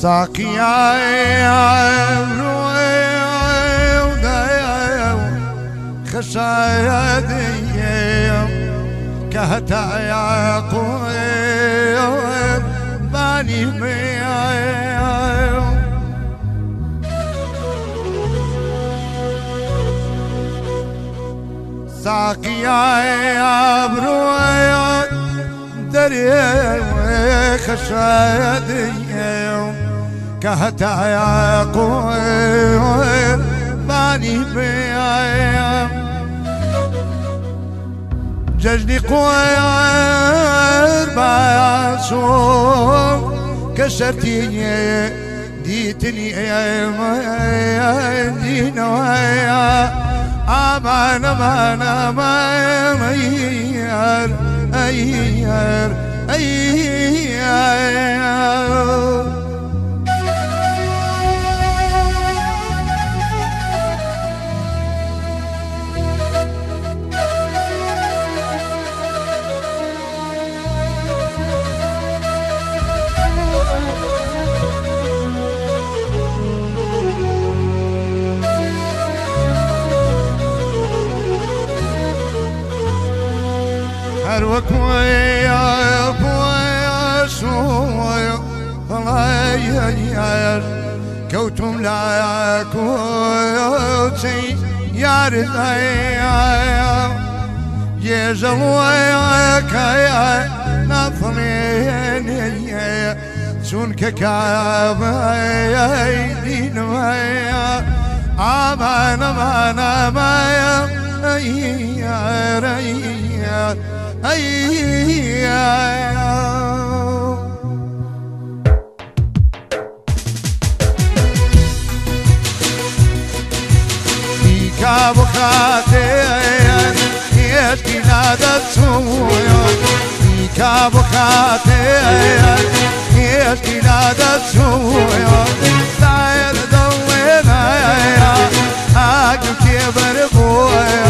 ساقيا خشايا كهتا يا قوي باني ميا ساقيا يا برويا دري خشايا كهتا يا باني ميا ججني قوير باسو كسرتيني ديتني دي نوايا أمان أمان أمان أيار أيار أيار. كوتم لا كوتي يا رزايا يزويا كيا نفرين سون كعبا دين ويا امان امان امان يا ريا Ai, ai, ai. et que nada sonho. Fica bocateia, et é que nada sonho. Sai da doença, água que vergonha.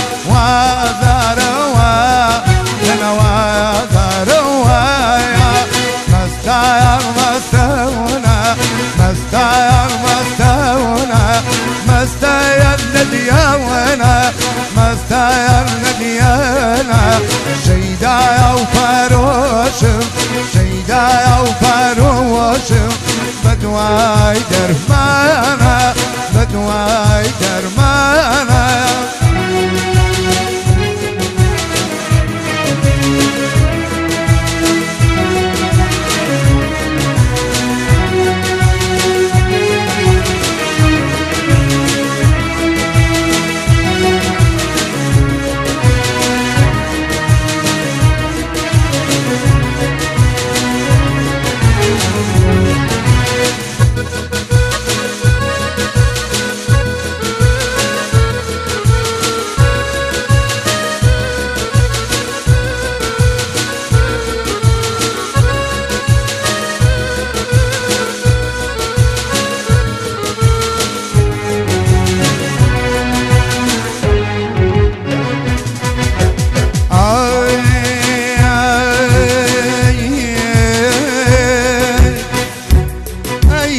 بدواي درمانا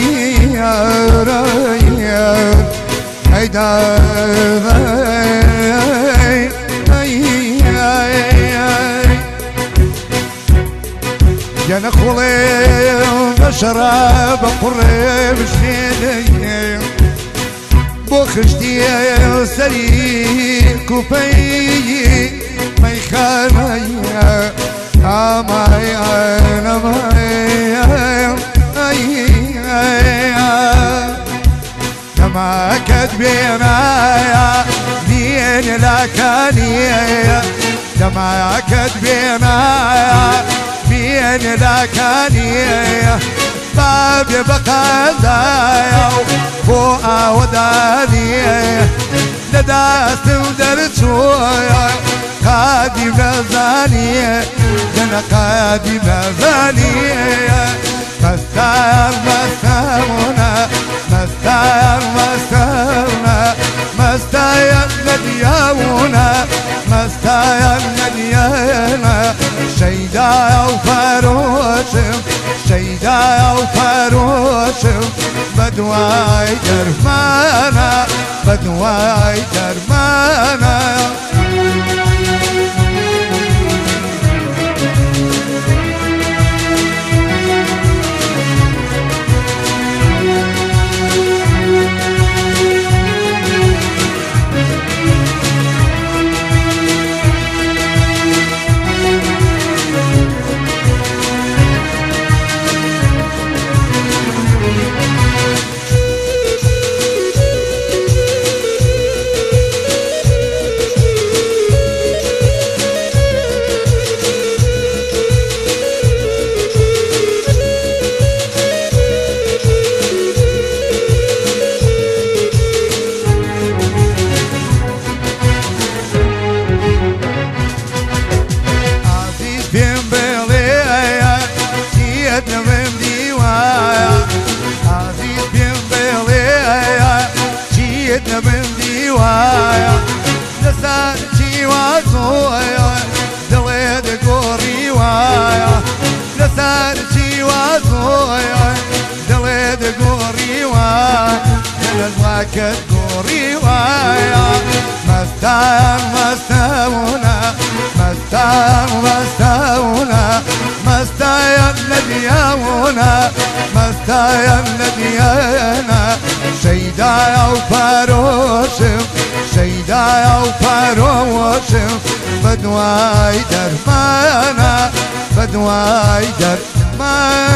غير غير هيدا غير يا نخولي بشرب قرب شيني بوخشتي سري كوبي ما يخاف يا عماي أنا ما كما كتبنا دين لكانية كما كتبنا بين لكانية بابي بقى زايا فوق ودانية لداست ودرسويا قادي مزانية جنا قادي مزانية مستار مستارنا ندياونا مستار نديانا شيدا وفاروشم شيدا وفاروشم بدواي درمانا بدواي درمانا دلد قوري وايا مستان مستونا مستان مستونا مستايا ندياونا مستايا نديانا شيدايا وفاروشم شيدايا وفاروشم بدواي درمانا بدواي درمانا.